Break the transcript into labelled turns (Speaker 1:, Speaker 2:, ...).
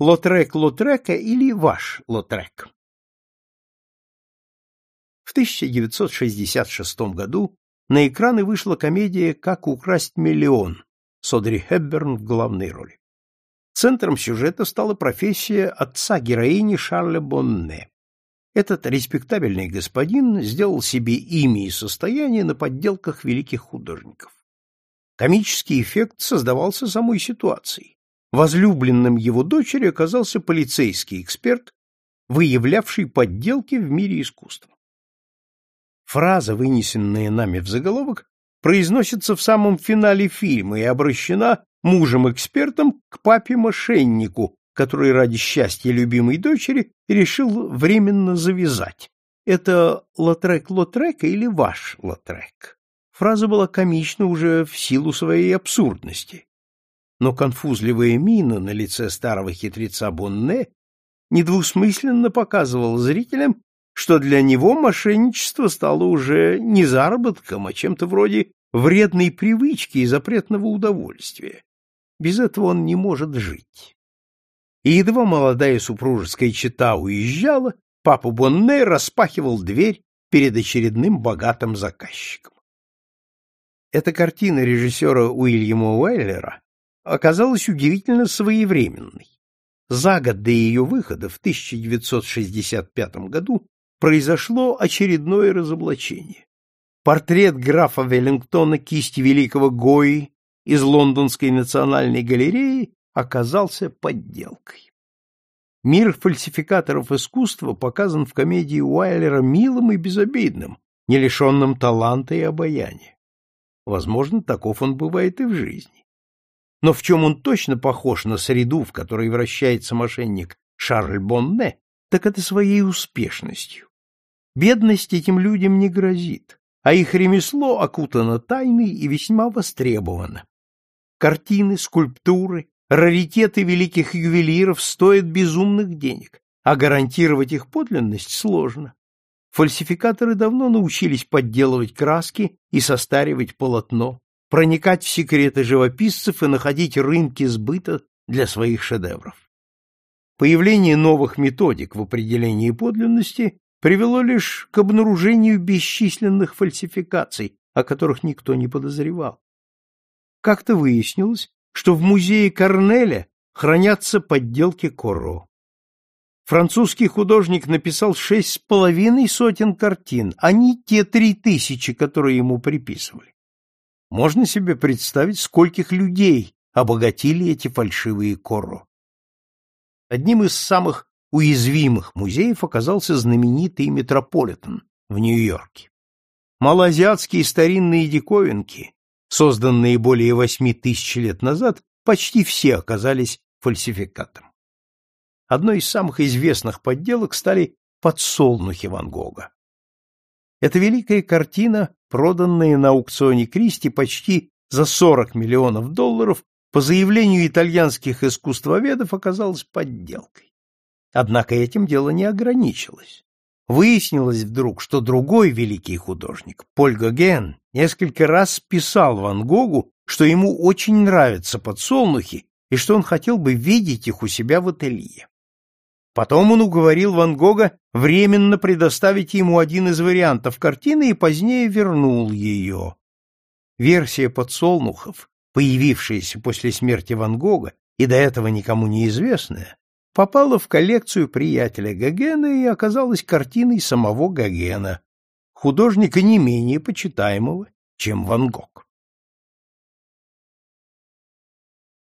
Speaker 1: Лотрек Лотрека или ваш Лотрек. В 1966 году на экраны вышла комедия «Как украсть миллион» с Одри Хепберн в главной роли. Центром сюжета стала профессия отца героини Шарля Бонне. Этот респектабельный господин сделал себе имя и состояние на подделках великих художников. Комический эффект создавался самой ситуацией. Возлюбленным его дочери оказался полицейский эксперт, выявлявший подделки в мире искусства. Фраза, вынесенная нами в заголовок, произносится в самом финале фильма и обращена мужем-экспертом к папе-мошеннику, который ради счастья любимой дочери решил временно завязать. Это Лотрек-Лотрек или ваш Лотрек? Фраза была комична уже в силу своей абсурдности. Но конфузливая мина на лице старого хитреца Бонне недвусмысленно показывала зрителям, что для него мошенничество стало уже не заработком, а чем-то вроде вредной привычки и запретного удовольствия. Без этого он не может жить. И едва молодая супружеская чета уезжала, папа Бонне распахивал дверь перед очередным богатым заказчиком. Эта картина режиссера Уильяма Уайлера оказалась удивительно своевременной. За год до ее выхода в 1965 году произошло очередное разоблачение. Портрет графа Веллингтона кисти великого Гои из Лондонской национальной галереи оказался подделкой. Мир фальсификаторов искусства показан в комедии Уайлера милым и безобидным, не лишенным таланта и обаяния. Возможно, таков он бывает и в жизни. Но в чем он точно похож на среду, в которой вращается мошенник Шарль Бонне, так это своей успешностью. Бедность этим людям не грозит, а их ремесло окутано тайной и весьма востребовано. Картины, скульптуры, раритеты великих ювелиров стоят безумных денег, а гарантировать их подлинность сложно. Фальсификаторы давно научились подделывать краски и состаривать полотно, проникать в секреты живописцев и находить рынки сбыта для своих шедевров. Появление новых методик в определении подлинности привело лишь к обнаружению бесчисленных фальсификаций, о которых никто не подозревал. Как-то выяснилось, что в музее Корнеля хранятся подделки Корро. Французский художник написал шесть с половиной сотен картин, а не те три тысячи, которые ему приписывали. Можно себе представить, скольких людей обогатили эти фальшивые Корро. Одним из самых уязвимых музеев оказался знаменитый Метрополитен в Нью-Йорке. Малоазиатские старинные диковинки, созданные более восьми тысяч лет назад, почти все оказались фальсификатом. Одной из самых известных подделок стали подсолнухи Ван Гога. Эта великая картина, проданная на аукционе Кристи почти за 40 миллионов долларов, по заявлению итальянских искусствоведов оказалась подделкой. Однако этим дело не ограничилось. Выяснилось вдруг, что другой великий художник, Поль Гоген, несколько раз писал Ван Гогу, что ему очень нравятся подсолнухи и что он хотел бы видеть их у себя в ателье. Потом он уговорил Ван Гога временно предоставить ему один из вариантов картины и позднее вернул ее. Версия подсолнухов, появившаяся после смерти Ван Гога и до этого никому неизвестная, попала в коллекцию приятеля Гогена и оказалась картиной самого Гогена, художника не менее почитаемого, чем Ван Гог.